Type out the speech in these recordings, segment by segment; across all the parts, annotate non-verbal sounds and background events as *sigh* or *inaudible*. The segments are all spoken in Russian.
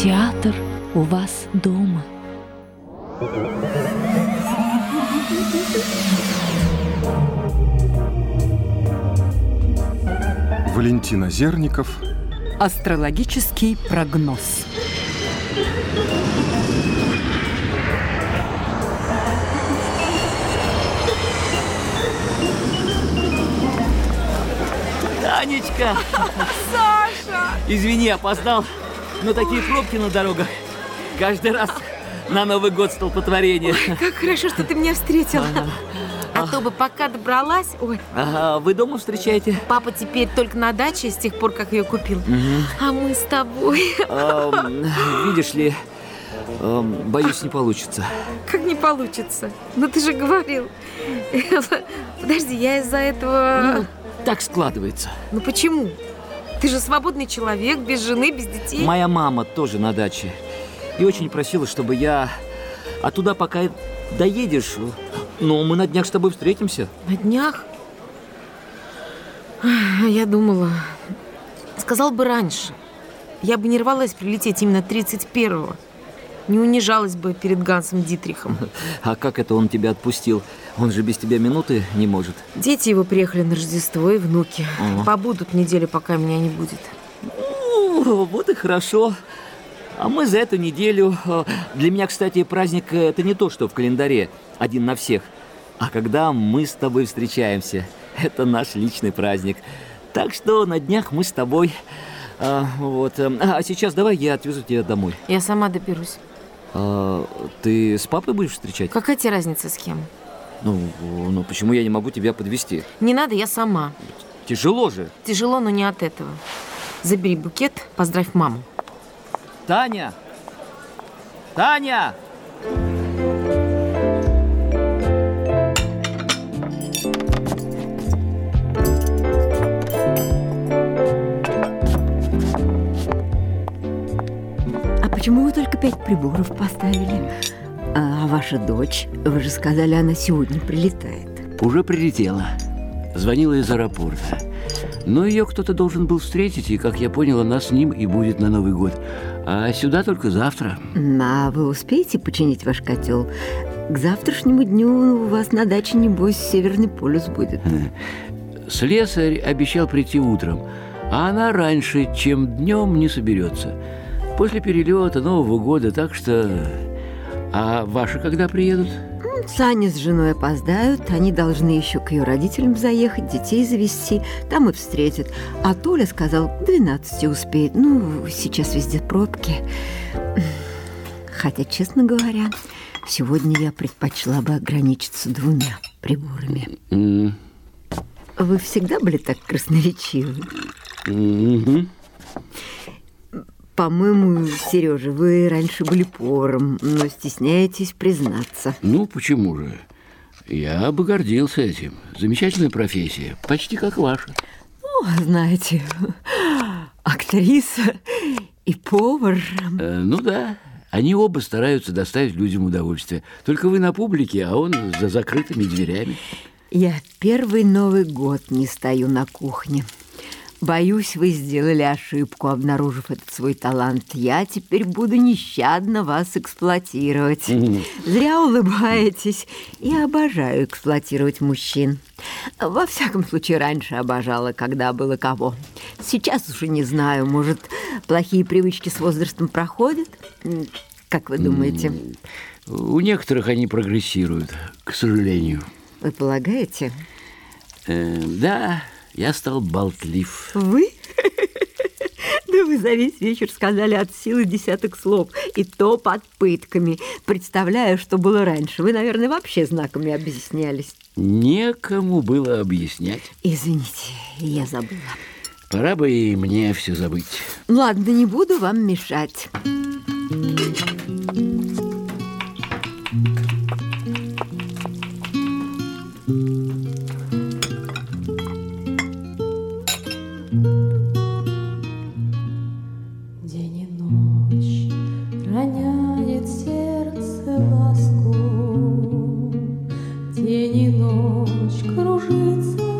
Театр у вас дома. Валентина Зерников. Астрологический прогноз. Танечка! *laughs* Саша! Извини, опоздал. Но такие пробки на дорогах. Каждый раз на Новый год столпотворение. Как хорошо, что ты меня встретила. А то бы пока добралась... Ой, Ага, вы дома встречаете? папа теперь только на даче с тех пор, как ее купил. А мы с тобой... Эм, видишь ли, эм, боюсь, не получится. Как не получится? Ну ты же говорил. Подожди, я из-за этого... Ну, так складывается. Ну почему? Ты же свободный человек, без жены, без детей. Моя мама тоже на даче. И очень просила, чтобы я... А туда пока доедешь, ну, мы на днях с тобой встретимся. На днях? Я думала... Сказал бы раньше. Я бы не рвалась прилететь именно 31-го. Не унижалась бы перед Гансом Дитрихом. А как это он тебя отпустил? Он же без тебя минуты не может. Дети его приехали на Рождество и внуки. Ага. Побудут неделю, пока меня не будет. Ну, вот и хорошо. А мы за эту неделю... э, Для меня, кстати, праздник э, это не то, что в календаре, один на всех. А когда мы с тобой встречаемся, это наш личный праздник. Так что на днях мы с тобой... э, вот. э, А сейчас давай я отвезу тебя домой. Я сама доберусь. А, ты с папой будешь встречать? Какая тебе разница с кем? Ну, ну, почему я не могу тебя подвести? Не надо, я сама. Тяжело же. Тяжело, но не от этого. Забери букет, поздравь маму. Таня! Таня! А почему вы только пять приборов поставили? А ваша дочь, вы же сказали, она сегодня прилетает. Уже прилетела. Звонила из аэропорта. Но ее кто-то должен был встретить, и, как я понял, она с ним и будет на Новый год. А сюда только завтра. А вы успеете починить ваш котел? К завтрашнему дню у вас на даче, небось, Северный полюс будет. Слесарь обещал прийти утром, а она раньше, чем днем, не соберется. После перелета Нового года, так что... А ваши когда приедут? Саня с женой опоздают, они должны еще к ее родителям заехать, детей завести, там и встретят. А Толя сказал, к 12 успеет. Ну, сейчас везде пробки. Хотя, честно говоря, сегодня я предпочла бы ограничиться двумя приборами. М, Вы всегда были так красноречивы? мгм. По-моему, Сережа, вы раньше были поваром, но стесняетесь признаться. Ну, почему же? Я бы гордился этим. Замечательная профессия, почти как ваша. О, знаете, актриса и повар. Э, ну да, они оба стараются доставить людям удовольствие. Только вы на публике, а он за закрытыми дверями. Я первый Новый год не стою на кухне. Боюсь, вы сделали ошибку, обнаружив этот свой талант. Я теперь буду нещадно вас эксплуатировать. Зря улыбаетесь. Я обожаю эксплуатировать мужчин. Во всяком случае, раньше обожала, когда было кого. Сейчас уже не знаю, может, плохие привычки с возрастом проходят? Как вы думаете? У некоторых они прогрессируют, к сожалению. Вы полагаете? Э, да, я стал болтлив. Вы? *laughs* Да вы за весь вечер сказали от силы десяток слов, и то под пытками. Представляю, что было раньше. Вы, наверное, вообще знаками объяснялись. Некому было объяснять. Извините, я забыла. Пора бы и мне все забыть. Ладно, не буду вам мешать. День и ночь кружится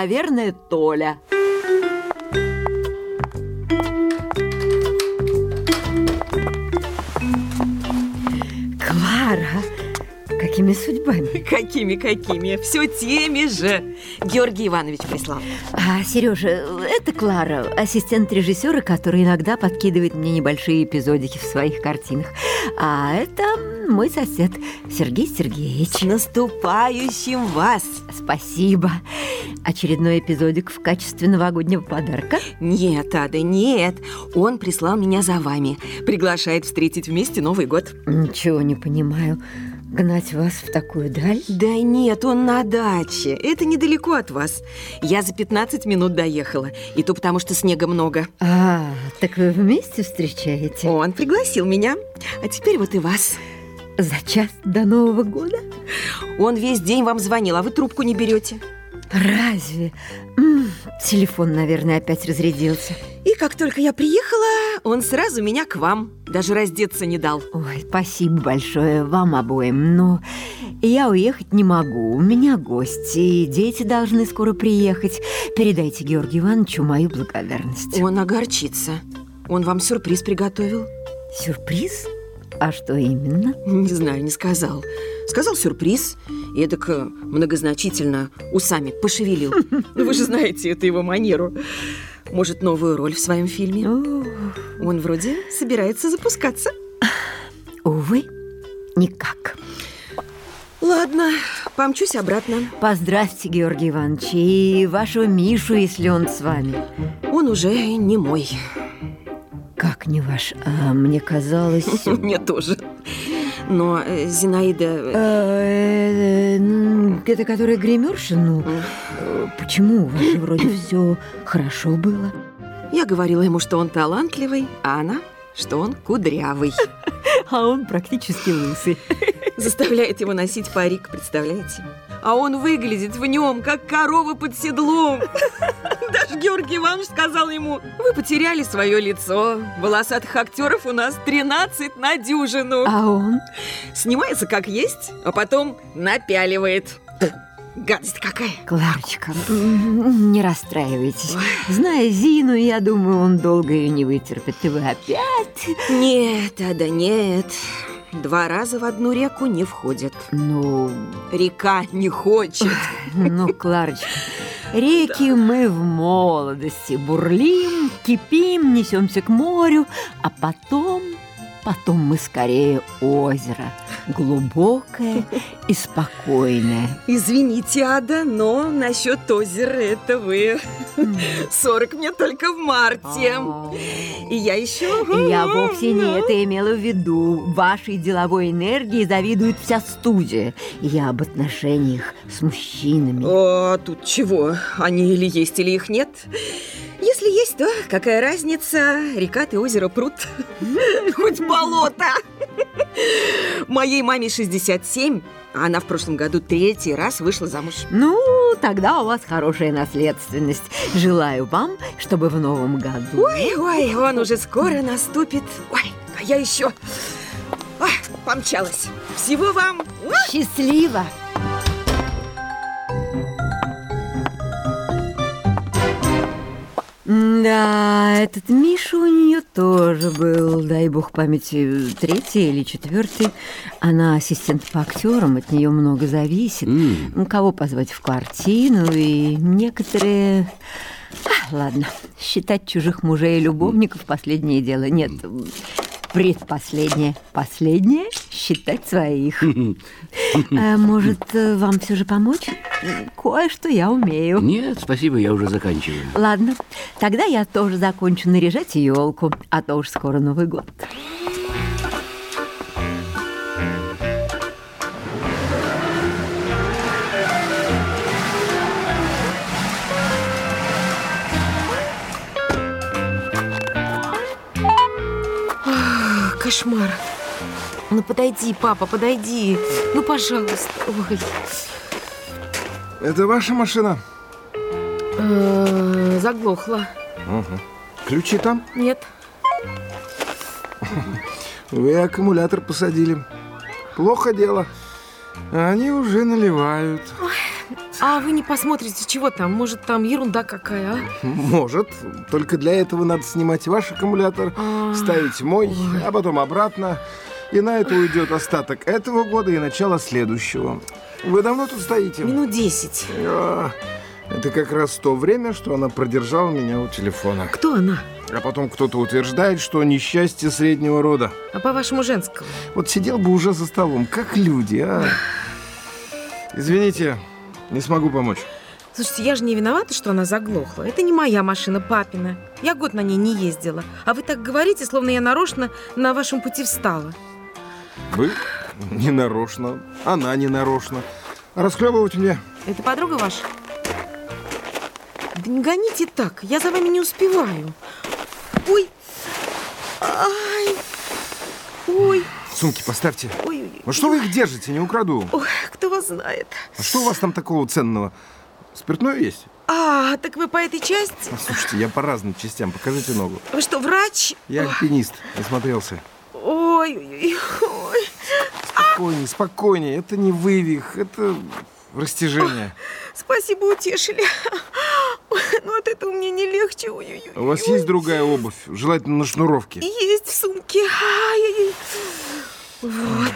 наверное, Толя. Клара, какими судьбами? *laughs* Какими-какими? Все теми же. Георгий Иванович прислал. А, Сережа, это Клара, ассистент режиссера, который иногда подкидывает мне небольшие эпизодики в своих картинах. А это мой сосед Сергей Сергеевич. С наступающим вас! Спасибо. Очередной эпизодик в качестве новогоднего подарка. Нет, Ада, нет. Он прислал меня за вами. Приглашает встретить вместе Новый год. Ничего не понимаю. Гнать вас в такую даль? Да нет, он на даче. Это недалеко от вас. Я за 15 минут доехала. И то потому, что снега много. А, так вы вместе встречаете? Он пригласил меня. А теперь вот и вас. За час до Нового года? Он весь день вам звонил, а вы трубку не берете. Разве? М, телефон, наверное, опять разрядился. И как только я приехала, он сразу меня к вам. Даже раздеться не дал. Ой, спасибо большое вам обоим, но я уехать не могу. У меня гости, и дети должны скоро приехать. Передайте Георгию Ивановичу мою благодарность. Он огорчится. Он вам сюрприз приготовил. Сюрприз? А что именно? Не знаю, не сказал. Сказал сюрприз, и так э, многозначительно усами пошевелил. *laughs* Ну, Вы же знаете эту его манеру. Может, новую роль в своем фильме? Он вроде собирается запускаться. увы, никак. Ладно, помчусь обратно. Поздравьте, Георгий Иванович, и вашего Мишу, если он с вами. Он уже не мой. Как не ваш? А мне казалось... *laughs* Мне тоже. Но э, Зинаида... э, Э, м, Это которая гримерша? Ну, э, почему? У вас же вроде *clears throat* все хорошо было. Я говорила ему, что он талантливый, а она, что он кудрявый. *laughs* А он практически лысый. *laughs* Заставляет его носить парик, представляете? А он выглядит в нем, как корова под седлом. Даже Георгий Иванович сказал ему, вы потеряли свое лицо. Волосатых актеров у нас 13 на дюжину. А он? Снимается как есть, а потом напяливает. Гадость какая. Кларочка, не расстраивайтесь. Зная Зину, я думаю, он долго ее не вытерпит. И вы опять... Нет, Ада, нет. Два раза в одну реку не входят. Ну, Река не хочет. *laughs* ну, Кларочка, реки мы в молодости бурлим, кипим, несемся к морю, а потом, потом мы скорее озеро, глубокое и спокойное. Извините, Ада, но насчет озера это вы. 40 мне только в марте. И я еще... Я вовсе не это имела в виду. Вашей деловой энергии завидует вся студия. Я об отношениях с мужчинами. А тут чего? Они или есть, или их нет? Есть, то какая разница? Река ты озеро пруд. Хоть болото. Моей маме 67, а она в прошлом году третий раз вышла замуж. Ну, тогда у вас хорошая наследственность. Желаю вам, чтобы в новом году... Ой, ой, он уже скоро наступит. Ой, а я еще... Ой, помчалась. Всего вам... Счастливо! Да, этот Миша у нее тоже был, дай бог памяти, третий или четвертый. Она ассистент по актерам, от нее много зависит. Ну, Кого позвать в картину, и некоторые... А, ладно, считать чужих мужей и любовников – последнее дело. Нет, предпоследнее. Последнее – считать своих. *laughs* А может, вам все же помочь? Кое-что я умею. Нет, спасибо, я уже заканчиваю. Ладно, тогда я тоже закончу наряжать елку, а то уж скоро Новый год. Кошмар. Ну подойди, папа, подойди. Ну, пожалуйста. Ой. Это ваша машина? Э, Заглохла. Ключи там? Нет. Вы аккумулятор посадили. Плохо дело. Они уже наливают. А вы не посмотрите, чего там? Может, там ерунда какая, а? Может. Только для этого надо снимать ваш аккумулятор, А, ставить мой, ой. а потом обратно. И на это уйдет остаток этого года и начало следующего. Вы давно тут стоите? Минут десять. А, Это как раз то время, что она продержала меня у телефона. Кто она? А потом кто-то утверждает, что несчастье среднего рода. А по-вашему женского? Вот сидел бы уже за столом, как люди, а. Извините, не смогу помочь. Слушайте, я же не виновата, что она заглохла. Это не моя машина, папина. Я год на ней не ездила. А вы так говорите, словно я нарочно на вашем пути встала. Вы не нарочно, она не нарочно. Расхлебывать мне. Это подруга ваша? Да не гоните так, я за вами не успеваю. Ой! Ай! Ой! Сумки поставьте. Ой, ой, Ну что вы их держите, не украду. ой, кто вас знает? А что у вас там такого ценного? Спиртное есть? А, так вы по этой части? Слушайте, я по разным частям. Покажите ногу. Вы что, врач? Я альпинист, насмотрелся. Ой, ой, ой. Спокойнее, спокойнее. Это не вывих, это растяжение. Спасибо, утешили. Ой, Ну, от этого мне не легче. Ой, ой, ой, У вас есть другая обувь? Желательно на шнуровке. Есть в сумке. Ай-яй-яй. Вот.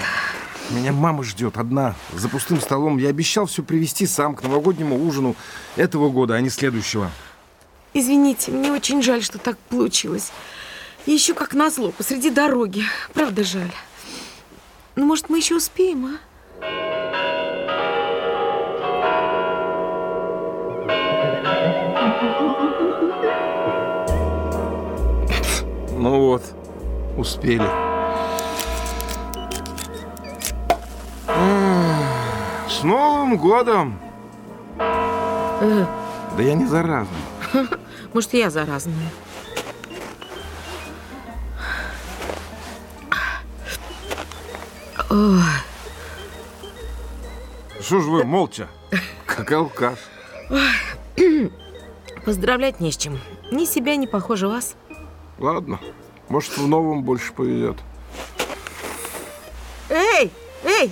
Меня мама ждет одна, за пустым столом. Я обещал все привезти сам к новогоднему ужину этого года, а не следующего. Извините, мне очень жаль, что так получилось. И еще как назло, посреди дороги. Правда жаль. Ну, может, мы еще успеем, а? Ну вот, успели. С Новым годом! Э, Да я не заразный. *laughs* может, я заразная. Что ж вы молча? Как алкаш. поздравлять не с чем. Ни себя, ни, похоже, вас. Ладно, может, в новом больше повезет. Эй, эй!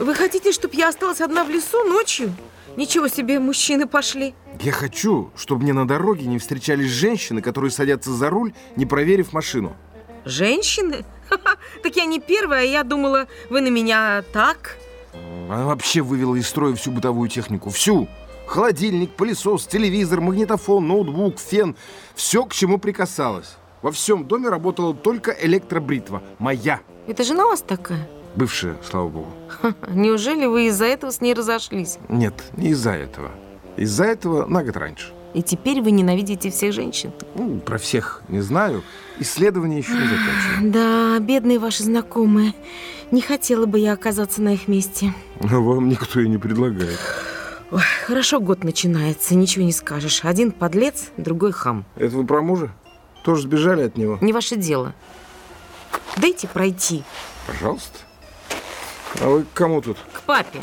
Вы хотите, чтобы я осталась одна в лесу ночью? Ничего себе, мужчины пошли. Я хочу, чтобы мне на дороге не встречались женщины, которые садятся за руль, не проверив машину. Женщины? *laughs* Ха-ха, Так я не первая, а я думала, вы на меня так. Она вообще вывела из строя всю бытовую технику. Всю. Холодильник, пылесос, телевизор, магнитофон, ноутбук, фен. Все, к чему прикасалась. Во всем доме работала только электробритва. Моя. Это жена у вас такая? Бывшая, слава богу. Неужели вы из-за этого с ней разошлись? Нет, не из-за этого. Из-за этого на год раньше. И теперь вы ненавидите всех женщин? Ну, про всех не знаю. Исследование еще не закончено. Да, бедные ваши знакомые. Не хотела бы я оказаться на их месте. Но вам никто и не предлагает. Ой, хорошо год начинается, ничего не скажешь. Один подлец, другой хам. Это вы про мужа? Тоже сбежали от него? Не ваше дело. Дайте пройти. Пожалуйста. А вы к кому тут? К папе.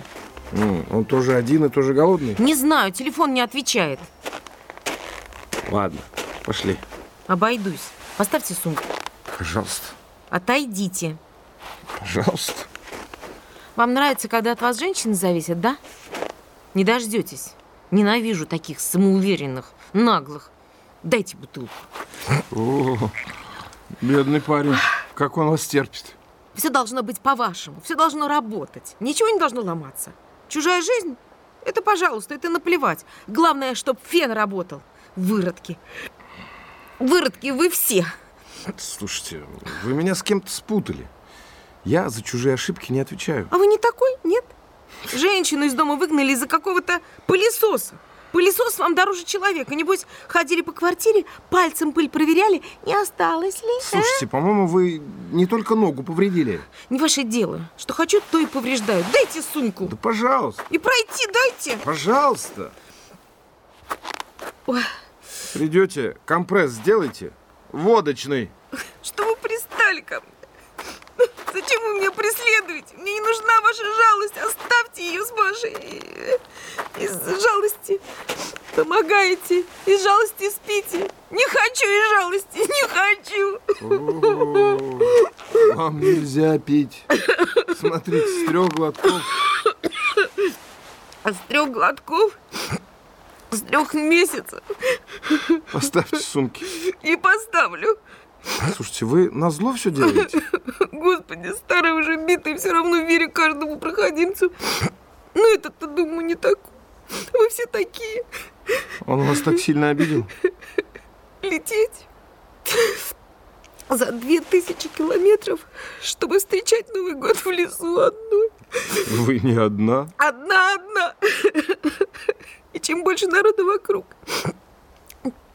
Он тоже один и тоже голодный? Не знаю, телефон не отвечает. Ладно, пошли. Обойдусь. Поставьте сумку. Пожалуйста. Отойдите. Пожалуйста. Вам нравится, когда от вас женщины зависят, да? Не дождетесь. Ненавижу таких самоуверенных, наглых. Дайте бутылку. О, бедный парень. Как он вас терпит? Все должно быть по-вашему, все должно работать. Ничего не должно ломаться. Чужая жизнь? Это, пожалуйста, это наплевать. Главное, чтобы фен работал. Выродки. Выродки вы все. Слушайте, вы меня с кем-то спутали. Я за чужие ошибки не отвечаю. А вы не такой? Нет? Женщину из дома выгнали из-за какого-то пылесоса. Пылесос вам дороже человека. Небось, ходили по квартире, пальцем пыль проверяли, не осталось ли? а? Слушайте, по-моему, вы не только ногу повредили. Не ваше дело. Что хочу, то и повреждаю. Дайте сумку. Да пожалуйста, И пройти дайте. пожалуйста. Ой, Придете, компресс сделайте. Водочный. что вы пристали ко мне? Зачем вы меня преследуете? Мне не нужна ваша жалость. Оставьте ее с Машей. Из жалости помогаете. Из жалости спите. Не хочу из жалости. Не хочу. Вам нельзя пить. Смотрите, с трех глотков. А с трех глотков, с трех месяцев Поставьте сумки. не поставлю. Слушайте, вы на зло все делаете? *laughs* Господи, старый уже битый, все равно верю каждому проходимцу. Но этот-то, думаю, не так. Вы все такие. Он вас так сильно обидел? *laughs* Лететь за две тысячи километров, чтобы встречать Новый год в лесу одной. Вы не одна. Одна-одна. *laughs* И чем больше народа вокруг,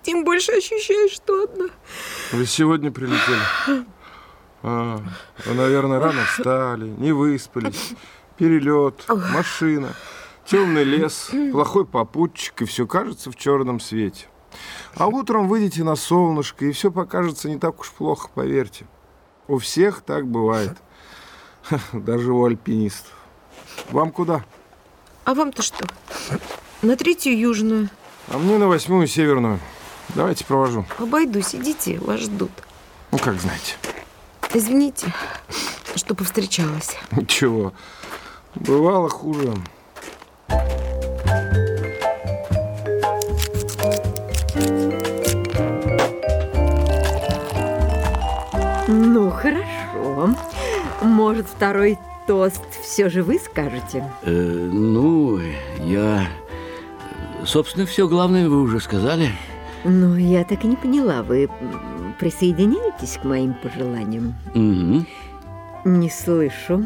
тем больше ощущаешь, что одна. Вы сегодня прилетели? А, вы, наверное, рано встали, не выспались. Перелет, машина, темный лес, плохой попутчик, и все кажется в черном свете. А утром выйдете на солнышко, и все покажется не так уж плохо, поверьте. У всех так бывает. *laughs* Даже у альпинистов. Вам куда? А вам-то что? На третью южную. А мне на восьмую северную. Давайте провожу. Обойдусь, идите, вас ждут. Ну, как знаете. Извините, что повстречалась. Ничего. Бывало хуже. Ну, хорошо. Может, второй тост все же вы скажете? Э, ну, я... Собственно, все главное вы уже сказали. Но я так и не поняла, вы присоединяетесь к моим пожеланиям? Мгм, Не слышу.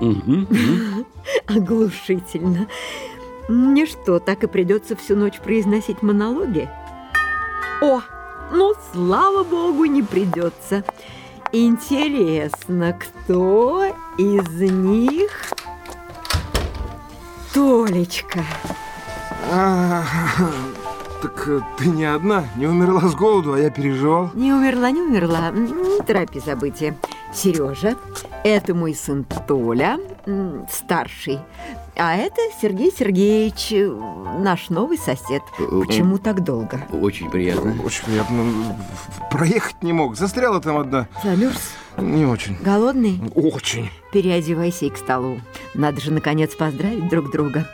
мгм. *laughs* Оглушительно. Мне что, так и придется всю ночь произносить монологи? О, ну, слава богу, не придется. Интересно, кто из них... Толечка. А, так э, ты не одна, не умерла с голоду, а я переживал. Не умерла, не умерла. Не торопи события. Сережа, это мой сын Толя, старший. А это Сергей Сергеевич, э, наш новый сосед. Почему так долго? Очень приятно. Очень приятно. Проехать не мог. Застряла там одна. Замерз? Не очень. Голодный? Очень. Переодевайся и к столу. Надо же, наконец, поздравить друг друга.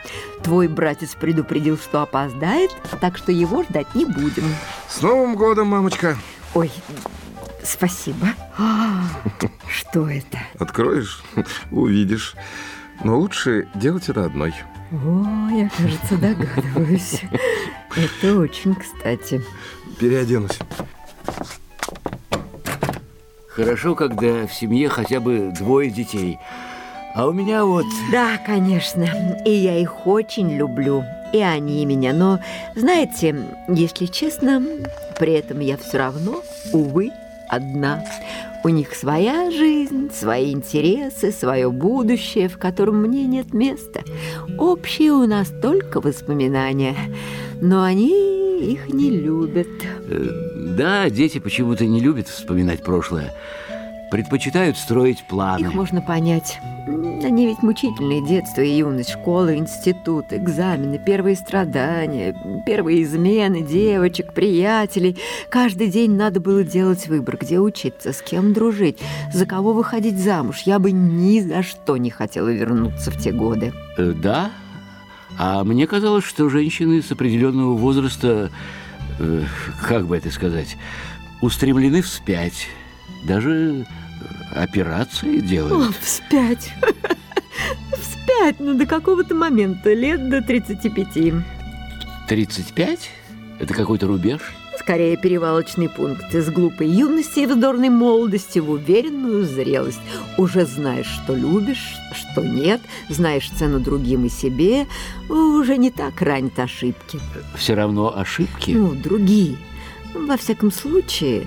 Твой братец предупредил, что опоздает, так что его ждать не будем. С Новым годом, мамочка. Ой, спасибо. А, *gasps* Что это? Откроешь, увидишь. Но лучше делать это одной. О, я, кажется, догадываюсь. Это очень кстати. Переоденусь. Хорошо, когда в семье хотя бы двое детей. А у меня вот... Да, конечно. И я их очень люблю. И они меня. Но, знаете, если честно, при этом я все равно, увы, одна. У них своя жизнь, свои интересы, свое будущее, в котором мне нет места. Общие у нас только воспоминания, но они их не любят. э, Да, дети почему-то не любят вспоминать прошлое. Предпочитают строить планы. Их можно понять. Они ведь мучительные детство и юность, школа, институт, экзамены, первые страдания, первые измены девочек, приятелей. Каждый день надо было делать выбор, где учиться, с кем дружить, за кого выходить замуж. Я бы ни за что не хотела вернуться в те годы. Э, Да, а мне казалось, что женщины с определенного возраста, э, как бы это сказать, устремлены вспять. Даже операции О, делают. вспять. Вспять, ну до какого-то момента, лет до 35. 35? Это какой-то рубеж? Скорее, перевалочный пункт из глупой юности и вздорной молодости в уверенную зрелость. Уже знаешь, что любишь, что нет, знаешь цену другим и себе, уже не так ранят ошибки. Все равно ошибки. Ну, другие. Во всяком случае,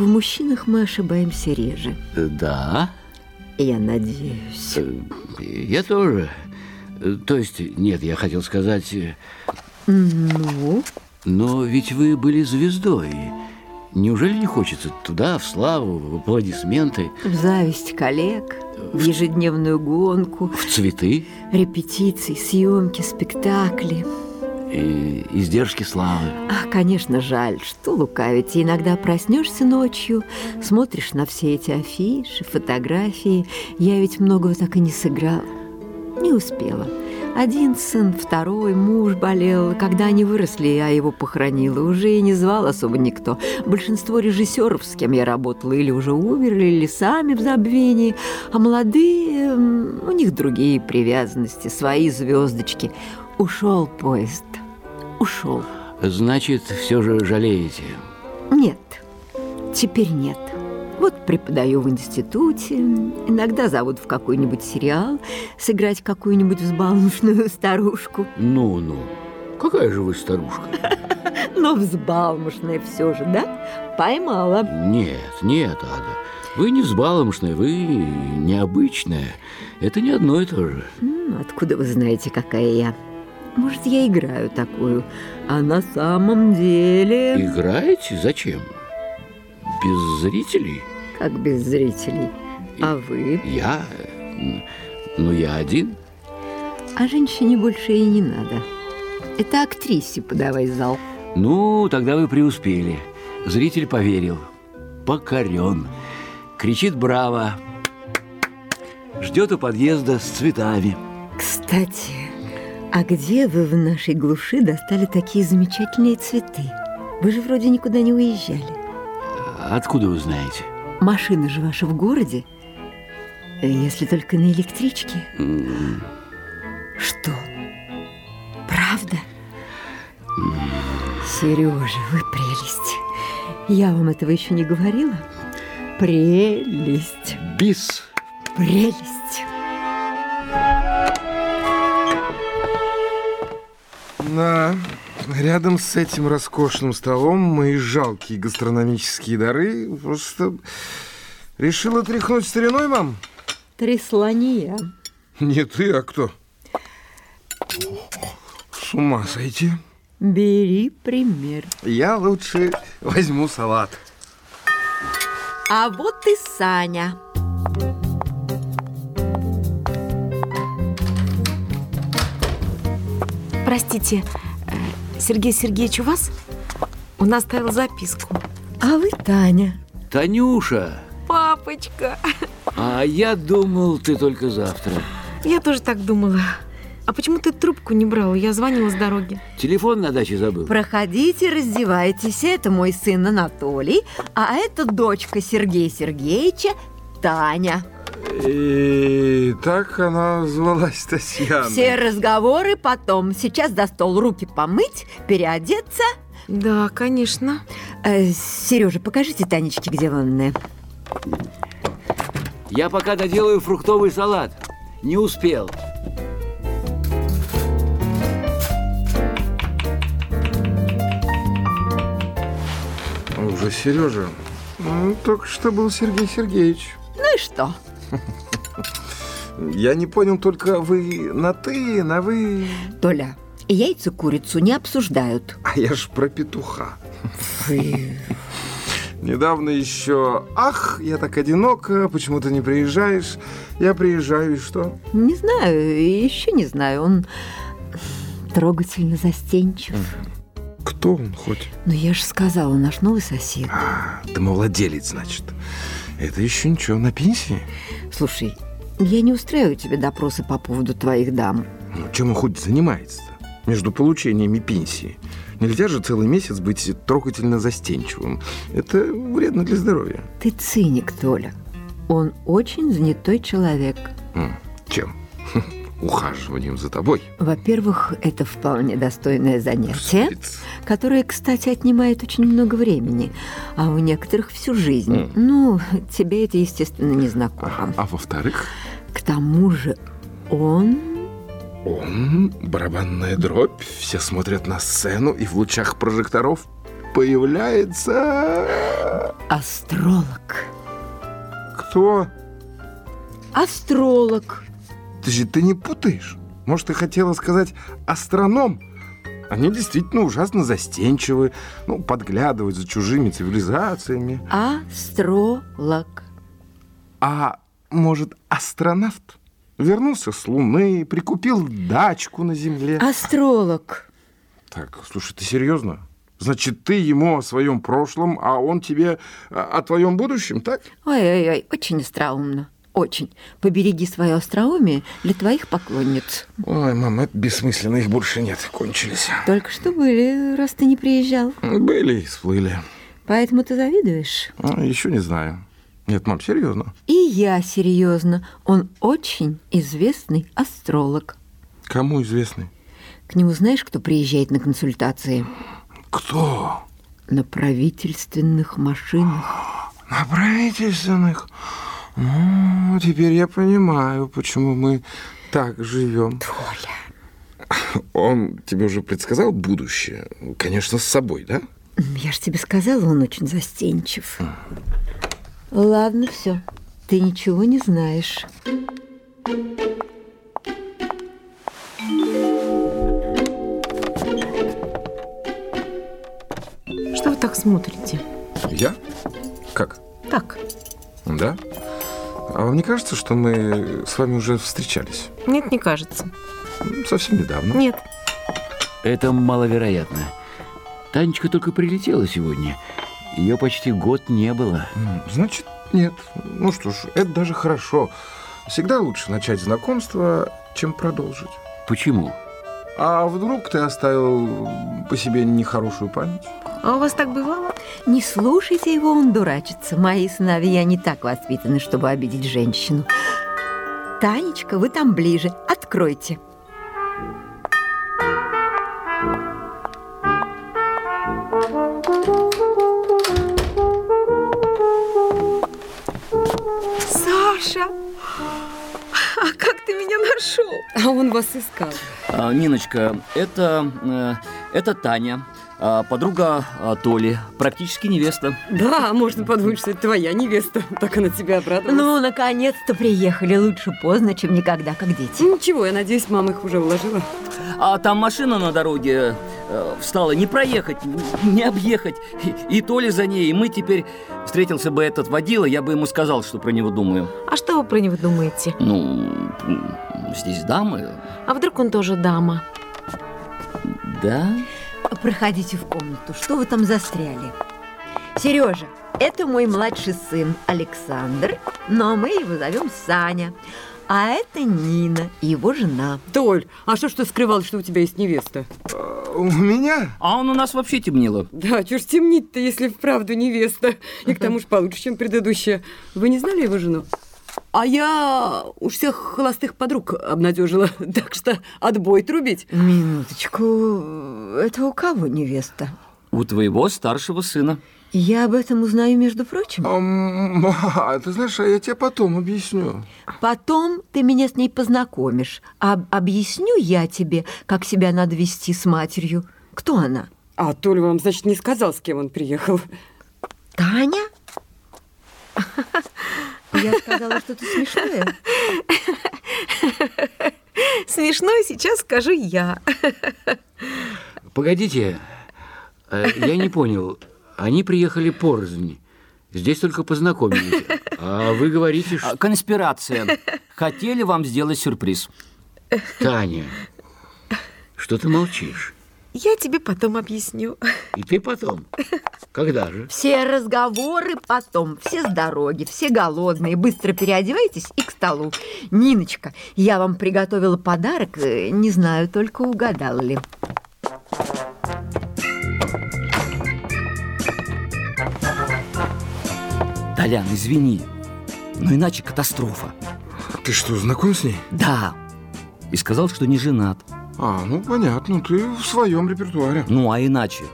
в мужчинах мы ошибаемся реже. Э, Да, Я надеюсь. э, я тоже. Э, То есть, нет, я хотел сказать, Ну, но ведь вы были звездой. Неужели не хочется туда, в славу, в аплодисменты, В зависть коллег, в ежедневную гонку, в цветы репетиции, съемки, спектакли. И издержки славы? Ах, конечно, жаль, что лукавить. Иногда проснешься ночью, смотришь на все эти афиши, фотографии. Я ведь многого так и не сыграла. Не успела. Один сын, второй, муж болел. Когда они выросли, я его похоронила. Уже и не звал особо никто. Большинство режиссеров, с кем я работала, или уже умерли, или сами в забвении. А молодые, у них другие привязанности, свои звездочки. Ушел поезд. Ушел. Значит, все же жалеете. Нет, теперь нет. Вот преподаю в институте, иногда зовут в какой-нибудь сериал, сыграть какую-нибудь взбалмошную старушку. Ну-ну, какая же вы старушка? *laughs* Но взбалмошная все же, да? Поймала. Нет, нет, Ада. Вы не взбаломошная, вы необычная. Это не одно и то же. Откуда вы знаете, какая я? Может, я играю такую, а на самом деле... Играете? Зачем? Без зрителей? Как без зрителей. А вы? Я? Ну, я один. А женщине больше и не надо. Это актрисе подавай зал. Ну, тогда вы преуспели. Зритель поверил. Покорен. Кричит браво. Ждет у подъезда с цветами. Кстати, а где вы в нашей глуши достали такие замечательные цветы? Вы же вроде никуда не уезжали. Откуда вы знаете? Машина же ваша в городе? Если только на электричке. Что? Правда? Сережа, вы прелесть. Я вам этого еще не говорила? Прелесть. Бис. Прелесть. Да, рядом с этим роскошным столом мои жалкие гастрономические дары просто решила тряхнуть стариной, мам? Трясла не я. Не ты, а кто? С ума сойти. Бери пример. Я лучше возьму салат. А вот и Саня. Простите, э, Сергей Сергеевич у вас? Он оставил записку. А вы Таня. Танюша, Папочка, а я думал, ты только завтра. я тоже так думала. А почему ты трубку не брал? Я звонила с дороги. Телефон на даче забыл. Проходите, раздевайтесь. Это мой сын Анатолий, а это дочка Сергея Сергеевича Таня. И так она звалась *laughs* Татьяна. Все разговоры потом. Сейчас за стол руки помыть, переодеться. Да, конечно. Э, Сережа, покажите Танечке, где ванная. Я пока доделаю фруктовый салат. Не успел. Уже Сережа. Ну, только что был Сергей Сергеевич. Ну и что? *laughs* Я не понял, только вы на ты, на вы. Толя, яйца курицу не обсуждают. А я ж про петуха. Вы... Недавно еще, ах, я так одинока, почему ты не приезжаешь? Я приезжаю, и что? Не знаю, еще не знаю. Он трогательно застенчив. Кто он хоть? Но я же сказала, наш новый сосед. А, домовладелец, значит. Это еще ничего, на пенсии? Слушай, я не устраиваю тебе допросы по поводу твоих дам. Ну, чем он хоть занимается-то? Между получениями пенсии. Нельзя же целый месяц быть трогательно застенчивым. Это вредно для здоровья. Ты циник, Толя. Он очень занятой человек. Чем? *laughs* Ухаживанием за тобой. Во-первых, это вполне достойное занятие, Спец. которое, кстати, отнимает очень много времени, а у некоторых всю жизнь. М. Ну, тебе это, естественно, не знакомо. А во-вторых, К тому же он... он, барабанная дробь, все смотрят на сцену, и в лучах прожекторов появляется... Астролог. Кто? Астролог. Ты же ты не путаешь. Может, ты хотела сказать астроном? Они действительно ужасно застенчивы, ну, подглядывают за чужими цивилизациями. Астролог. А может, астронавт? Вернулся с Луны, прикупил дачку на Земле. Астролог. Так, слушай, ты серьезно? Значит, ты ему о своем прошлом, а он тебе о твоем будущем, так? Ой-ой-ой, очень остроумно. Очень. Побереги свое остроумие для твоих поклонниц. Ой, мама, это бессмысленно, их больше нет, кончились. Только что были, раз ты не приезжал. Были и всплыли. Поэтому ты завидуешь. А, еще не знаю. Нет, мам, серьезно. И я серьезно. Он очень известный астролог. Кому известный? К нему знаешь, кто приезжает на консультации? Кто? На правительственных машинах. На правительственных? Ну, теперь я понимаю, почему мы так живем. Толя. Он тебе уже предсказал будущее? Конечно, с собой, да? Я же тебе сказала, он очень застенчив. Ладно, все. Ты ничего не знаешь. Что вы так смотрите? Я? Как? Так. Да? А вам не кажется, что мы с вами уже встречались? Нет, не кажется. Совсем недавно. Нет. Это маловероятно. Танечка только прилетела сегодня. Ее почти год не было. Значит, нет. Ну что ж, это даже хорошо. Всегда лучше начать знакомство, чем продолжить. Почему? А вдруг ты оставил по себе нехорошую память? А у вас так бывало? Не слушайте его, он дурачится. Мои сыновья не так воспитаны, чтобы обидеть женщину. Танечка, вы там ближе. Откройте. Нашел? А он вас искал. А, Ниночка, это, э, это Таня, а, подруга а, Толи, практически невеста. Да, можно подумать, что это твоя невеста. Так она тебя обрадовала. Ну, наконец-то приехали. Лучше поздно, чем никогда, как дети. Ничего, я надеюсь, мама их уже уложила. А там машина на дороге э, встала не проехать, не объехать. И, и Толя за ней, и мы теперь... Встретился бы этот водила, я бы ему сказал, что про него думаю. А что вы про него думаете? Ну, здесь дамы, А вдруг он тоже дама? да? Проходите в комнату. Что вы там застряли? Сережа, это мой младший сын Александр, но мы его зовем Саня. А это Нина, его жена. Толь, а что ж ты скрывал, что у тебя есть невеста? У меня? А он у нас вообще темнело. Да, чё ж темнить-то, если вправду невеста. И к тому же получше, чем предыдущая. Вы не знали его жену? А я уж всех холостых подруг обнадежила, *laughs* так что отбой трубить. Минуточку, это у кого невеста? У твоего старшего сына. Я об этом узнаю, между прочим. Ам, а, ты знаешь, а я тебе потом объясню. Потом ты меня с ней познакомишь. А объясню я тебе, как себя надо вести с матерью. Кто она? А Толя вам, значит, не сказал, с кем он приехал. Таня? Я сказала что-то смешное. Смешно, сейчас скажу я. Погодите, э, я не понял. Они приехали порознь. Здесь только познакомились. А вы говорите, А, что... Конспирация. Хотели вам сделать сюрприз. Таня, что ты молчишь? Я тебе потом объясню. И ты потом. Когда же? Все разговоры потом, все с дороги, все голодные. Быстро переодевайтесь и к столу. Ниночка, я вам приготовила подарок. э, Не знаю, только угадала ли. Толян, извини. Но иначе катастрофа. Ты что, знаком с ней? Да. И сказал, что не женат. А, ну понятно, ты в своем репертуаре. Ну, а иначе?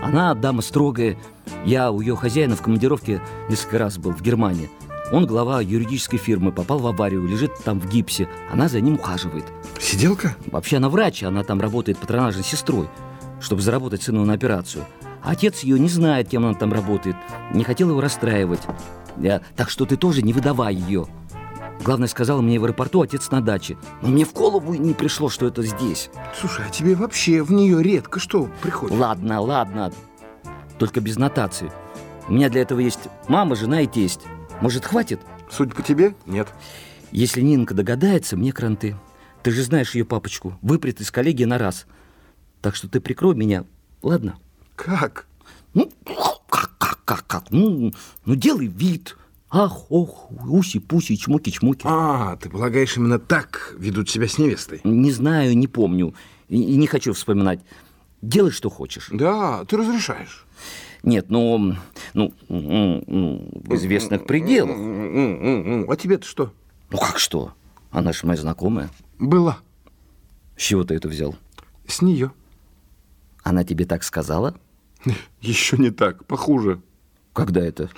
Она дама строгая. Я у ее хозяина в командировке несколько раз был в Германии. Он глава юридической фирмы, попал в аварию, лежит там в гипсе. Она за ним ухаживает. Сиделка? Вообще она врач, она там работает патронажной сестрой, чтобы заработать сыну на операцию. А отец ее не знает, кем она там работает. Не хотел его расстраивать. Так что ты тоже не выдавай ее. Главное, сказал мне в аэропорту отец на даче. Но мне в голову не пришло, что это здесь. Слушай, а тебе вообще в нее редко что приходит? Ладно, ладно. Только без нотации. У меня для этого есть мама, жена и тесть. Может, хватит? Судя по тебе, нет. Если Нинка догадается, мне кранты. Ты же знаешь ее папочку. Выпрет из коллегии на раз. Так что ты прикрой меня, ладно? Как? Ну, как, как, как, как? Ну, ну делай вид. Ах, ох, уси-пуси, чмоки-чмоки. А, ты полагаешь, именно так ведут себя с невестой? Не знаю, не помню. И, не хочу вспоминать. Делай, что хочешь. Да, ты разрешаешь. Нет, ну, ну, ну, ну, в известных пределах. А тебе-то что? Ну как что? Она же моя знакомая. Была. С чего ты это взял? С нее. Она тебе так сказала? *laughs* Еще не так, похуже. Когда это?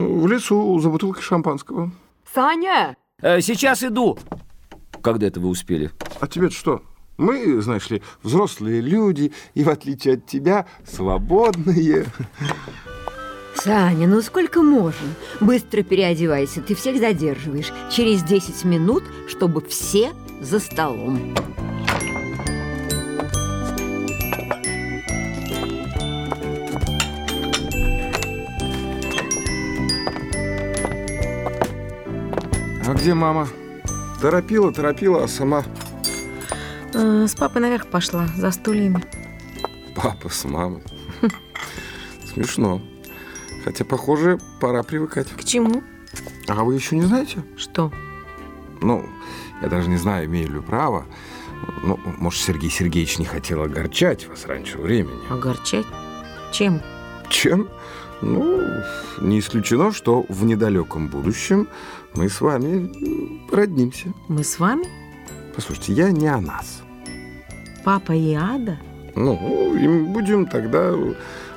В лесу за бутылкой шампанского. Саня! Э, сейчас иду. Когда это вы успели? А тебе-то что? Мы, знаешь ли, взрослые люди, и в отличие от тебя, свободные. Саня, ну сколько можно? Быстро переодевайся, ты всех задерживаешь. Через 10 минут, чтобы все за столом. Где мама? Торопила, торопила, а сама... Э, С папой наверх пошла, за стульями. Папа с мамой. *laughs* Смешно. Хотя, похоже, пора привыкать. К чему? А вы еще не знаете? Что? Ну, я даже не знаю, имею ли право. Ну, может, Сергей Сергеевич не хотел огорчать вас раньше времени. Огорчать? Чем? Чем? Ну, не исключено, что в недалеком будущем мы с вами м, роднимся. Мы с вами? Послушайте, я не о нас. Папа и Ада? Ну, и мы будем тогда...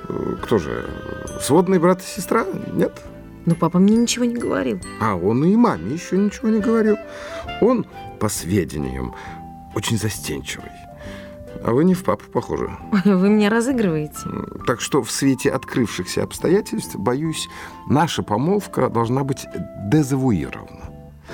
э, Кто же? Сводный брат и сестра? Нет? Но папа мне ничего не говорил. А он и маме еще ничего не говорил. Он, по сведениям, очень застенчивый. А вы не в папу похожи. *laughs* Вы меня разыгрываете. Так что в свете открывшихся обстоятельств, боюсь, наша помолвка должна быть дезавуирована.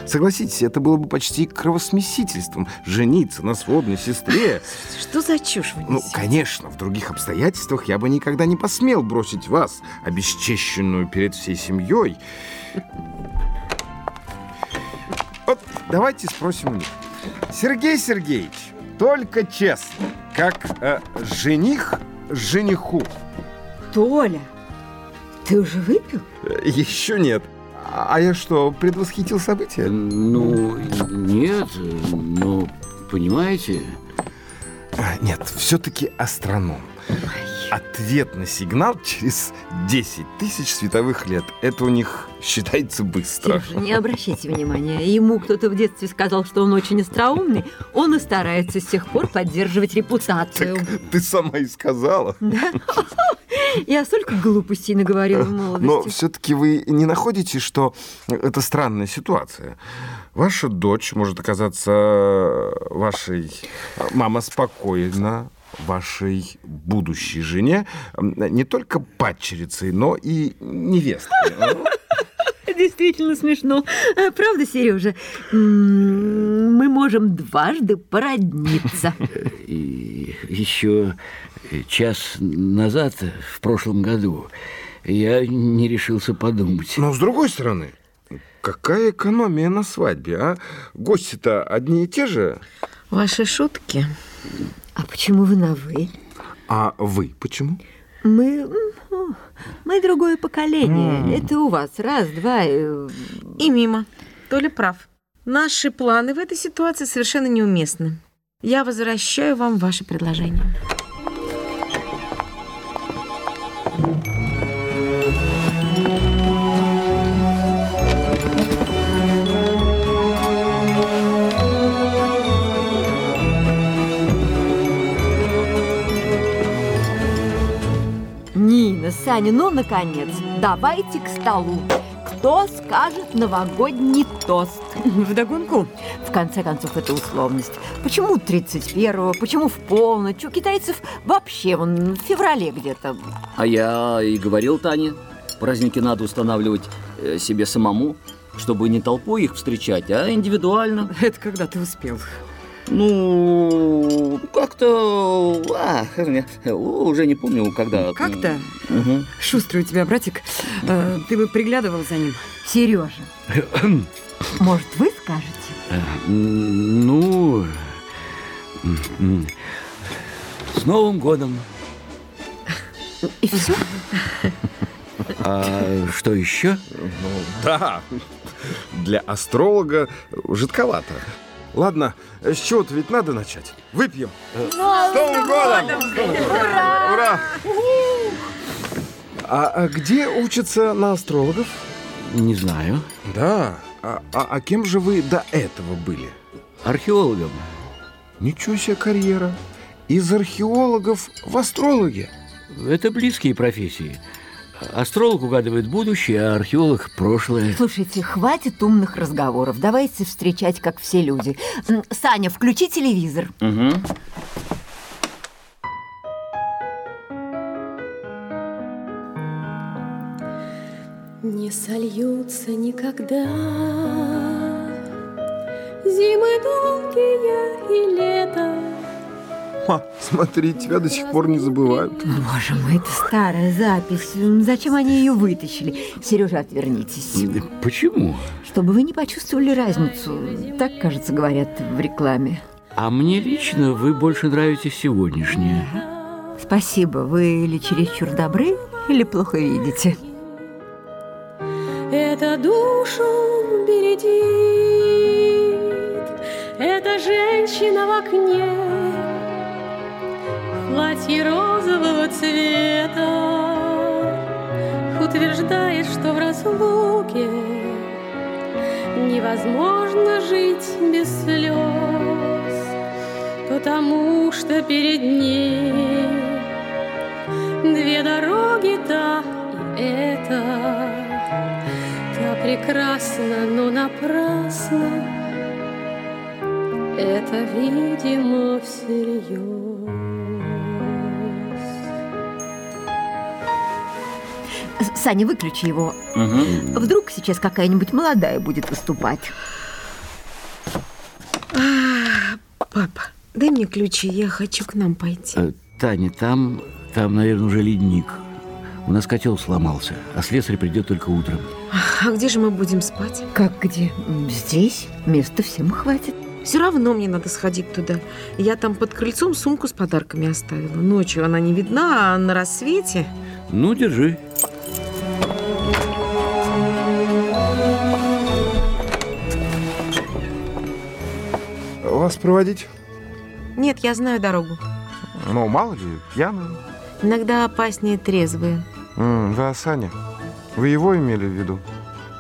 Согласитесь, это было бы почти кровосмесительством жениться на сводной сестре. *laughs* Что за чушь вы Ну, несете? конечно, в других обстоятельствах я бы никогда не посмел бросить вас, обесчещенную перед всей семьей. Вот давайте спросим у них. Сергей Сергеевич, только честно, как э, жених жениху. Толя, ты уже выпил? Еще нет. А я что, предвосхитил события? Ну, нет, но, понимаете, А, Нет, все-таки астроном. Ответный сигнал через 10 тысяч световых лет. Это у них считается быстро. Сережа, не обращайте внимания. Ему кто-то в детстве сказал, что он очень остроумный. Он и старается с тех пор поддерживать репутацию. Ты сама и сказала. Да? Я столько глупостей наговорила в Но молодости. все-таки вы не находите, что это странная ситуация? Ваша дочь может оказаться вашей... Мама спокойно вашей будущей жене не только падчерицей, но и невестой. *laughs* Действительно смешно. А, Правда, Сережа? Мы можем дважды породниться. *laughs* и еще час назад, в прошлом году, я не решился подумать. Но с другой стороны, какая экономия на свадьбе, а? Гости-то одни и те же. Ваши шутки. А почему вы на «вы»? А вы почему? Мы... о, Мы другое поколение. Это у вас раз, два... э, И мимо. Толя прав. Наши планы в этой ситуации совершенно неуместны. Я возвращаю вам ваше предложение. Саня, ну, наконец, давайте к столу. Кто скажет новогодний тост? *laughs* Вдогонку. В конце концов, это условность. Почему 31-го? Почему в полночь? У китайцев вообще вон в феврале где-то. А я и говорил Тане, праздники надо устанавливать э, себе самому. чтобы не толпой их встречать, а индивидуально. *laughs* Это когда ты успел? Ну, как-то... А, уже не помню, когда. Как-то? Угу. Шустрый у тебя братик. Э, Ты бы приглядывал за ним. Сережа, *coughs* может, вы скажете? Э, Ну... С Новым годом! И все? А что еще? Ну, да. Для астролога жидковато. Ладно, с чего-то ведь надо начать. Выпьем. С Новым годом! Ура! Ура! А, а где учатся на астрологов? Не знаю. Да. А, а- а кем же вы до этого были? Археологом. Ничего себе карьера. Из археологов в астрологи. Это близкие профессии. Астролог угадывает будущее, а археолог – прошлое. Слушайте, хватит умных разговоров. Давайте встречать, как все люди. Саня, включи телевизор. Угу. Не сольются никогда Зимы долгие и лето Ха, смотри, тебя до сих пор не забывают. Боже мой, это старая запись. Зачем они ее вытащили? Сережа, отвернитесь. Почему? Чтобы вы не почувствовали разницу. Так, кажется, говорят в рекламе. А мне лично вы больше нравитесь сегодняшние. Спасибо. Вы или чересчур добры, или плохо видите. Это душу бередит Эта женщина в окне платье розового цвета. Утверждает, что в разлуке Невозможно жить без слез Потому что перед ней Две дороги, та и эта. Та прекрасна, но напрасно. Это, видимо, всерьез Саня, выключи его. Угу. Вдруг сейчас какая-нибудь молодая будет выступать. Папа, дай мне ключи, я хочу к нам пойти. Э, Таня, там, там, наверное, уже ледник. У нас котел сломался, а слесарь придет только утром. А где же мы будем спать? Как где? Здесь. Места всем хватит. Все равно мне надо сходить туда. Я там под крыльцом сумку с подарками оставила. Ночью она не видна, а на рассвете... Ну, держи. Вас проводить? Нет, я знаю дорогу. Ну, мало ли, пьяный. Иногда опаснее трезвые. М, Вы о Сане? Вы его имели в виду?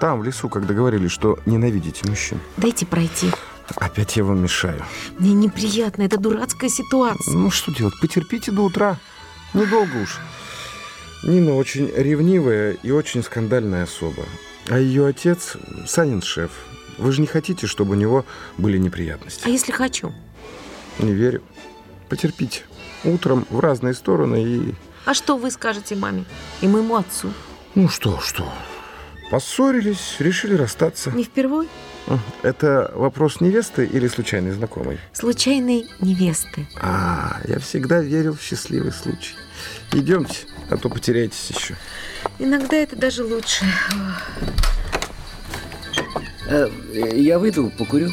Там, в лесу, когда говорили, что ненавидите мужчин. Дайте пройти. Опять я вам мешаю. Мне неприятно, это дурацкая ситуация. Ну, что делать? Потерпите до утра. Недолго уж. Нина очень ревнивая и очень скандальная особа. А ее отец – Санин шеф. Вы же не хотите, чтобы у него были неприятности? А если хочу? Не верю. Потерпите. Утром в разные стороны и... А что вы скажете маме и моему отцу? Ну что, что? Поссорились, решили расстаться. Не впервой? Это вопрос невесты или случайной знакомой? Случайной невесты. А, я всегда верил в счастливый случай. Идемте, а то потеряетесь еще. Иногда это даже лучше. Э, Я выйду, покурю.